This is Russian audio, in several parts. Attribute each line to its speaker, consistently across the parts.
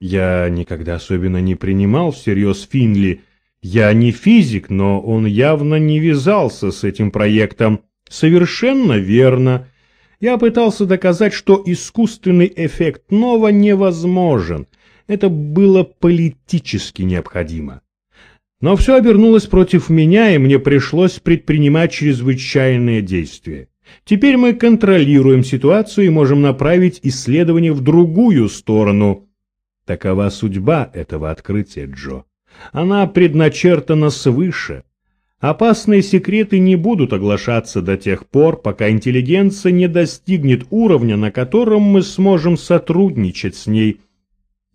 Speaker 1: Я никогда особенно не принимал всерьез Финли. Я не физик, но он явно не вязался с этим проектом. Совершенно верно. Я пытался доказать, что искусственный эффект Нова невозможен. Это было политически необходимо. Но все обернулось против меня, и мне пришлось предпринимать чрезвычайные действия. Теперь мы контролируем ситуацию и можем направить исследование в другую сторону. Такова судьба этого открытия, Джо. Она предначертана свыше. Опасные секреты не будут оглашаться до тех пор, пока интеллигенция не достигнет уровня, на котором мы сможем сотрудничать с ней,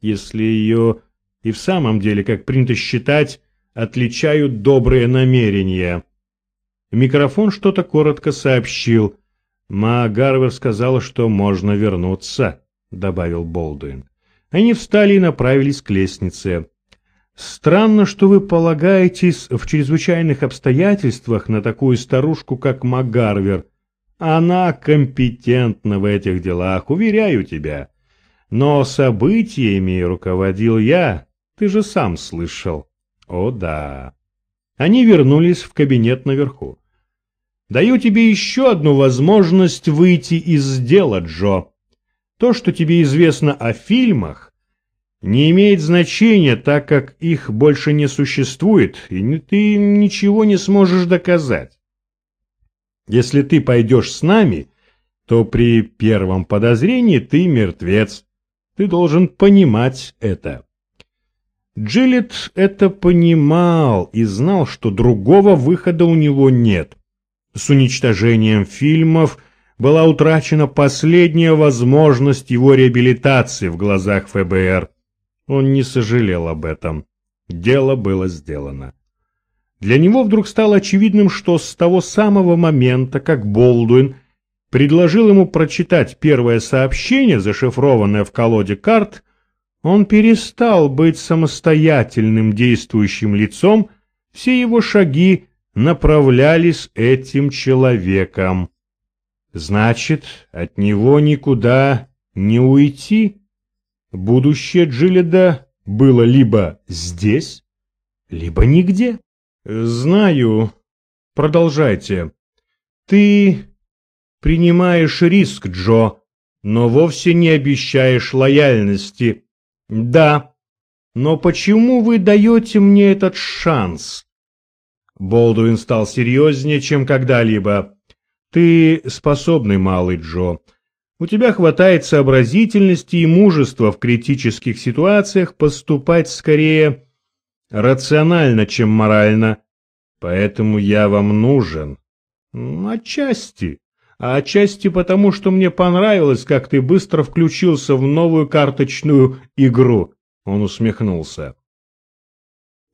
Speaker 1: если ее и в самом деле, как принято считать, отличают добрые намерения. Микрофон что-то коротко сообщил. «Ма Гарвер сказала, что можно вернуться», — добавил Болдуин. Они встали и направились к лестнице. «Странно, что вы полагаетесь в чрезвычайных обстоятельствах на такую старушку, как Магарвер. Она компетентна в этих делах, уверяю тебя. Но событиями руководил я, ты же сам слышал». О да. Они вернулись в кабинет наверху. Даю тебе еще одну возможность выйти из дела, Джо. То, что тебе известно о фильмах, не имеет значения, так как их больше не существует, и ты ничего не сможешь доказать. Если ты пойдешь с нами, то при первом подозрении ты мертвец. Ты должен понимать это. Джилет это понимал и знал, что другого выхода у него нет. С уничтожением фильмов была утрачена последняя возможность его реабилитации в глазах ФБР. Он не сожалел об этом. Дело было сделано. Для него вдруг стало очевидным, что с того самого момента, как Болдуин предложил ему прочитать первое сообщение, зашифрованное в колоде карт, он перестал быть самостоятельным действующим лицом, все его шаги направлялись этим человеком. Значит, от него никуда не уйти. Будущее Джиледа было либо здесь, либо нигде. Знаю. Продолжайте. Ты принимаешь риск, Джо, но вовсе не обещаешь лояльности. Да, но почему вы даете мне этот шанс? Болдуин стал серьезнее, чем когда-либо. Ты способный малый Джо. У тебя хватает сообразительности и мужества в критических ситуациях поступать скорее рационально, чем морально. Поэтому я вам нужен. Отчасти а отчасти потому, что мне понравилось, как ты быстро включился в новую карточную игру. Он усмехнулся.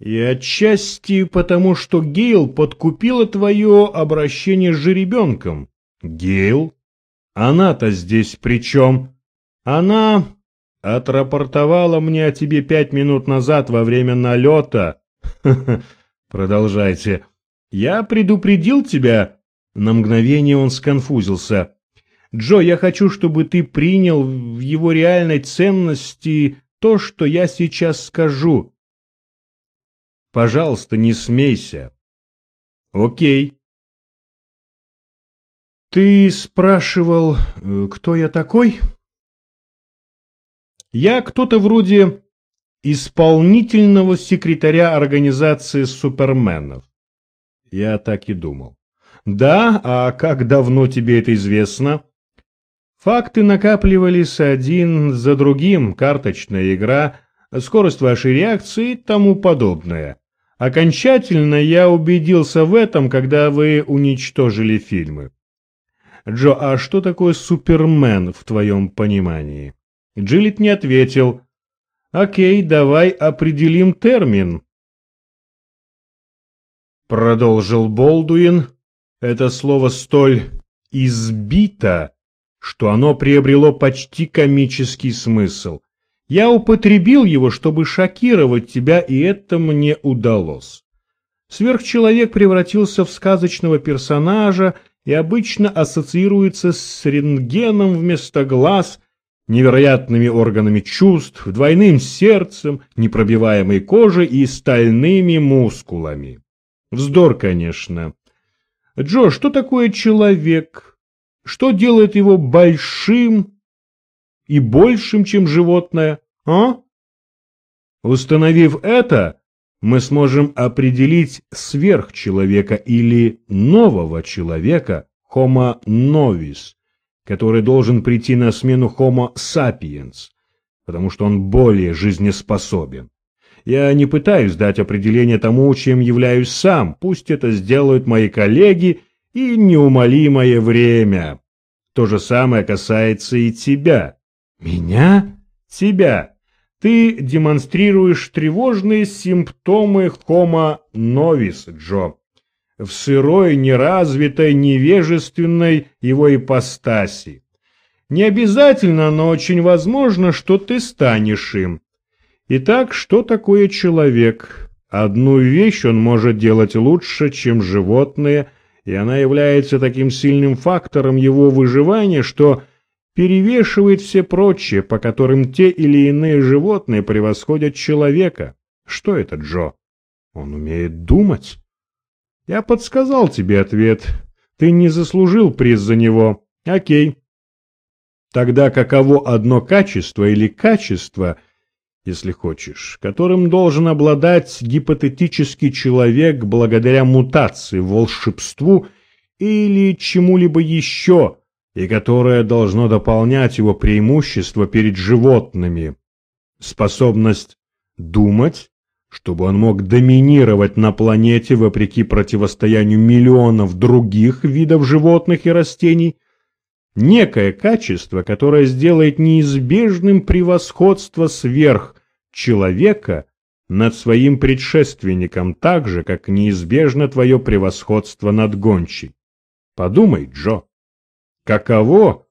Speaker 1: И отчасти потому, что Гейл подкупила твое обращение с жеребенком. Гейл? Она-то здесь при чем? Она отрапортовала мне о тебе пять минут назад во время налета. Продолжайте. Я предупредил тебя, на мгновение он сконфузился. «Джо, я хочу, чтобы ты принял в его реальной ценности то, что я сейчас скажу. Пожалуйста, не смейся». «Окей». «Ты спрашивал, э, кто я такой?» «Я кто-то вроде исполнительного секретаря организации суперменов». Я так и думал. Да, а как давно тебе это известно? Факты накапливались один за другим, карточная игра, скорость вашей реакции и тому подобное. Окончательно я убедился в этом, когда вы уничтожили фильмы. Джо, а что такое Супермен в твоем понимании? Джилет не ответил. Окей, давай определим термин. Продолжил Болдуин, это слово столь «избито», что оно приобрело почти комический смысл. Я употребил его, чтобы шокировать тебя, и это мне удалось. Сверхчеловек превратился в сказочного персонажа и обычно ассоциируется с рентгеном вместо глаз невероятными органами чувств, двойным сердцем, непробиваемой кожей и стальными мускулами. Вздор, конечно. Джо, что такое человек? Что делает его большим и большим, чем животное, а? Установив это, мы сможем определить сверхчеловека или нового человека, Homo novis, который должен прийти на смену Homo sapiens, потому что он более жизнеспособен. Я не пытаюсь дать определение тому, чем являюсь сам, пусть это сделают мои коллеги и неумолимое время. То же самое касается и тебя. Меня? Тебя. Ты демонстрируешь тревожные симптомы Homo novis, Джо в сырой, неразвитой, невежественной его ипостаси. Не обязательно, но очень возможно, что ты станешь им. Итак, что такое человек? Одну вещь он может делать лучше, чем животные, и она является таким сильным фактором его выживания, что перевешивает все прочие, по которым те или иные животные превосходят человека. Что это, Джо? Он умеет думать. Я подсказал тебе ответ. Ты не заслужил приз за него. Окей. Тогда каково одно качество или качество, если хочешь, которым должен обладать гипотетический человек благодаря мутации, волшебству или чему-либо еще, и которое должно дополнять его преимущество перед животными? Способность думать, чтобы он мог доминировать на планете вопреки противостоянию миллионов других видов животных и растений, некое качество, которое сделает неизбежным превосходство сверх человека над своим предшественником так же, как неизбежно твое превосходство над гончей. Подумай, Джо, каково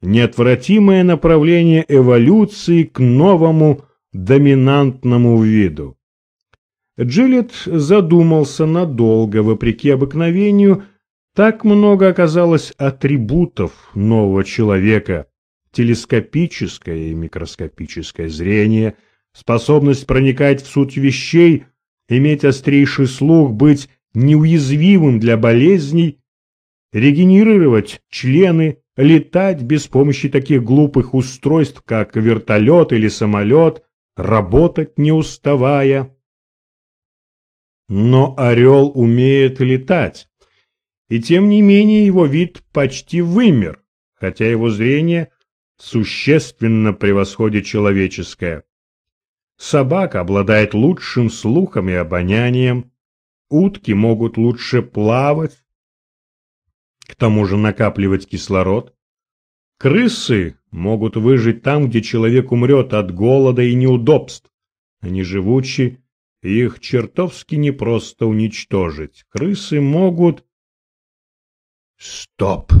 Speaker 1: неотвратимое направление эволюции к новому доминантному виду? Джилет задумался надолго, вопреки обыкновению, так много оказалось атрибутов нового человека. Телескопическое и микроскопическое зрение, способность проникать в суть вещей, иметь острейший слух, быть неуязвимым для болезней, регенерировать члены, летать без помощи таких глупых устройств, как вертолет или самолет, работать не уставая. Но орел умеет летать, и тем не менее его вид почти вымер, хотя его зрение существенно превосходит человеческое. Собака обладает лучшим слухом и обонянием, утки могут лучше плавать, к тому же накапливать кислород. Крысы могут выжить там, где человек умрет от голода и неудобств. Они живучи их чертовски непросто уничтожить. Крысы могут... Стоп!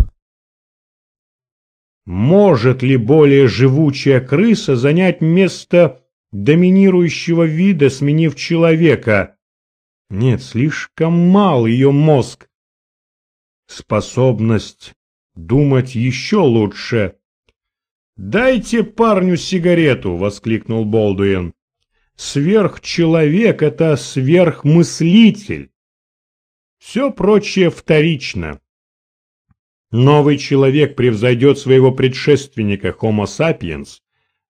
Speaker 1: Может ли более живучая крыса занять место доминирующего вида, сменив человека? Нет, слишком мал ее мозг. Способность думать еще лучше. «Дайте парню сигарету!» — воскликнул Болдуин. Сверхчеловек — это сверхмыслитель. Все прочее вторично. Новый человек превзойдет своего предшественника Homo sapiens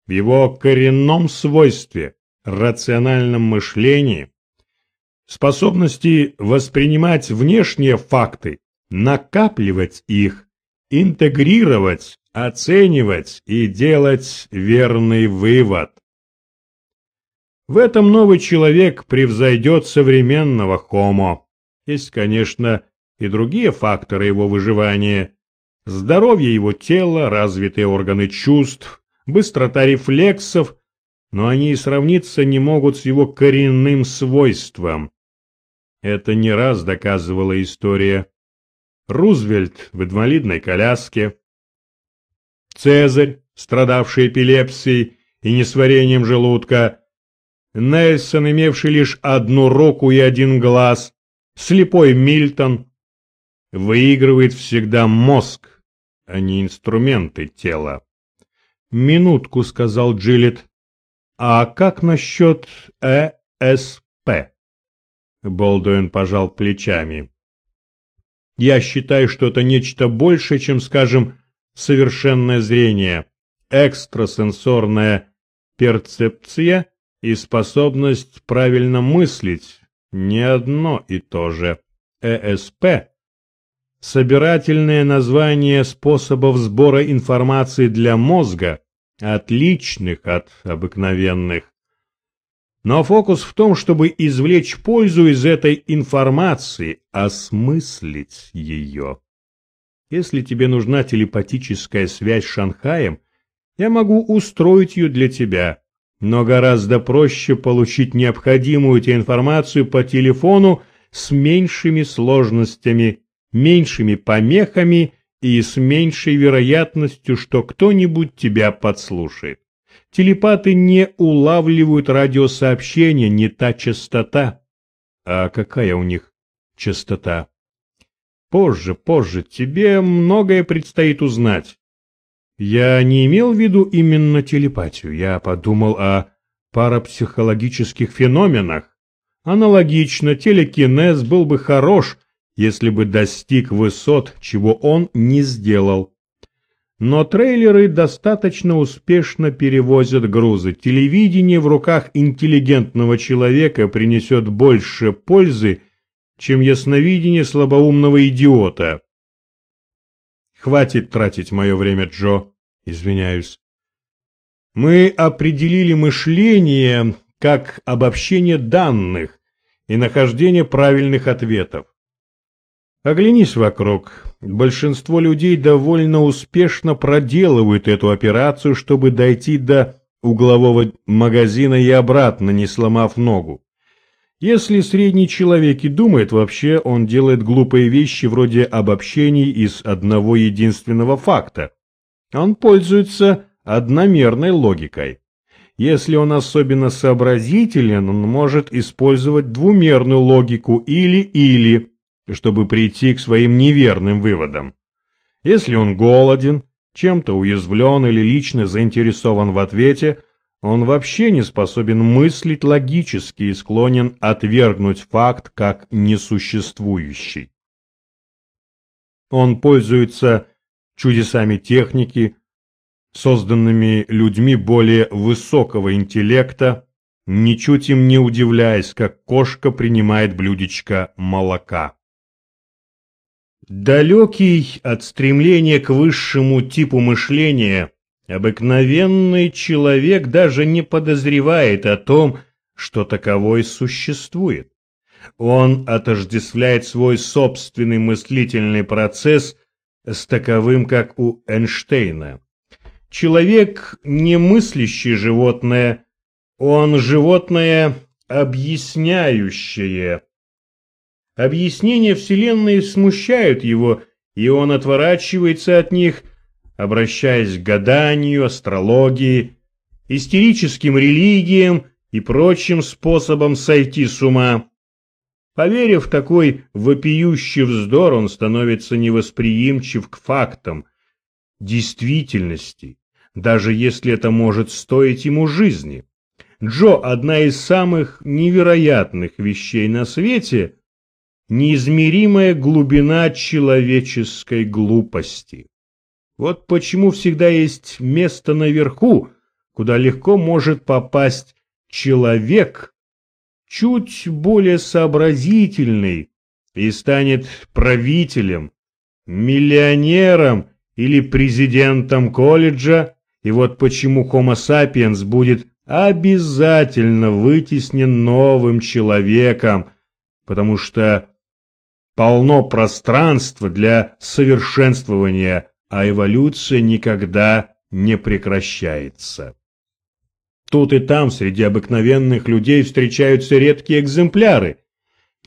Speaker 1: в его коренном свойстве, рациональном мышлении, способности воспринимать внешние факты, накапливать их, интегрировать, оценивать и делать верный вывод. В этом новый человек превзойдет современного хомо. Есть, конечно, и другие факторы его выживания. Здоровье его тела, развитые органы чувств, быстрота рефлексов, но они и сравниться не могут с его коренным свойством. Это не раз доказывала история. Рузвельт в инвалидной коляске, Цезарь, страдавший эпилепсией и несварением желудка, Нельсон, имевший лишь одну руку и один глаз, слепой Мильтон, выигрывает всегда мозг, а не инструменты тела. «Минутку», — сказал Джилет. «А как насчет ЭСП?» Болдуин пожал плечами. «Я считаю, что это нечто большее, чем, скажем, совершенное зрение, экстрасенсорная перцепция и способность правильно мыслить – не одно и то же. ЭСП – собирательное название способов сбора информации для мозга, отличных от обыкновенных. Но фокус в том, чтобы извлечь пользу из этой информации, осмыслить ее. Если тебе нужна телепатическая связь с Шанхаем, я могу устроить ее для тебя, но гораздо проще получить необходимую тебе информацию по телефону с меньшими сложностями, меньшими помехами и с меньшей вероятностью, что кто-нибудь тебя подслушает. Телепаты не улавливают радиосообщения, не та частота. А какая у них частота? Позже, позже, тебе многое предстоит узнать. Я не имел в виду именно телепатию, я подумал о парапсихологических феноменах. Аналогично, телекинез был бы хорош, если бы достиг высот, чего он не сделал. Но трейлеры достаточно успешно перевозят грузы. Телевидение в руках интеллигентного человека принесет больше пользы, чем ясновидение слабоумного идиота. Хватит тратить мое время, Джо. Извиняюсь. Мы определили мышление как обобщение данных и нахождение правильных ответов. Оглянись вокруг. Большинство людей довольно успешно проделывают эту операцию, чтобы дойти до углового магазина и обратно, не сломав ногу. Если средний человек и думает вообще, он делает глупые вещи вроде обобщений из одного единственного факта. Он пользуется одномерной логикой. Если он особенно сообразителен, он может использовать двумерную логику или-или, чтобы прийти к своим неверным выводам. Если он голоден, чем-то уязвлен или лично заинтересован в ответе, он вообще не способен мыслить логически и склонен отвергнуть факт как несуществующий. Он пользуется чудесами техники, созданными людьми более высокого интеллекта, ничуть им не удивляясь, как кошка принимает блюдечко молока. Далекий от стремления к высшему типу мышления – Обыкновенный человек даже не подозревает о том, что таковой существует. Он отождествляет свой собственный мыслительный процесс с таковым, как у Эйнштейна. Человек не мыслящее животное, он животное объясняющее. Объяснения Вселенной смущают его, и он отворачивается от них – обращаясь к гаданию, астрологии, истерическим религиям и прочим способам сойти с ума. Поверив в такой вопиющий вздор, он становится невосприимчив к фактам, действительности, даже если это может стоить ему жизни. Джо – одна из самых невероятных вещей на свете – неизмеримая глубина человеческой глупости. Вот почему всегда есть место наверху, куда легко может попасть человек, чуть более сообразительный, и станет правителем, миллионером или президентом колледжа, и вот почему Homo sapiens будет обязательно вытеснен новым человеком, потому что полно пространства для совершенствования а эволюция никогда не прекращается. Тут и там среди обыкновенных людей встречаются редкие экземпляры.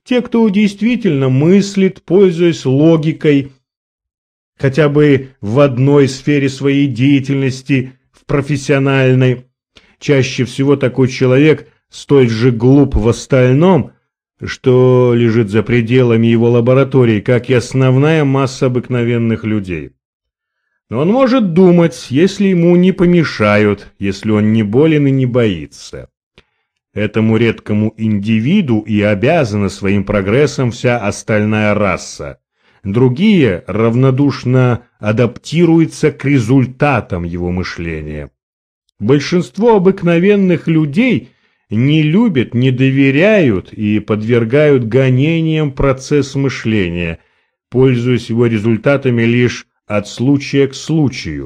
Speaker 1: Те, кто действительно мыслит, пользуясь логикой, хотя бы в одной сфере своей деятельности, в профессиональной. Чаще всего такой человек столь же глуп в остальном, что лежит за пределами его лаборатории, как и основная масса обыкновенных людей. Он может думать, если ему не помешают, если он не болен и не боится. Этому редкому индивиду и обязана своим прогрессом вся остальная раса. Другие равнодушно адаптируются к результатам его мышления. Большинство обыкновенных людей не любят, не доверяют и подвергают гонениям процесс мышления, пользуясь его результатами лишь от случая к случаю.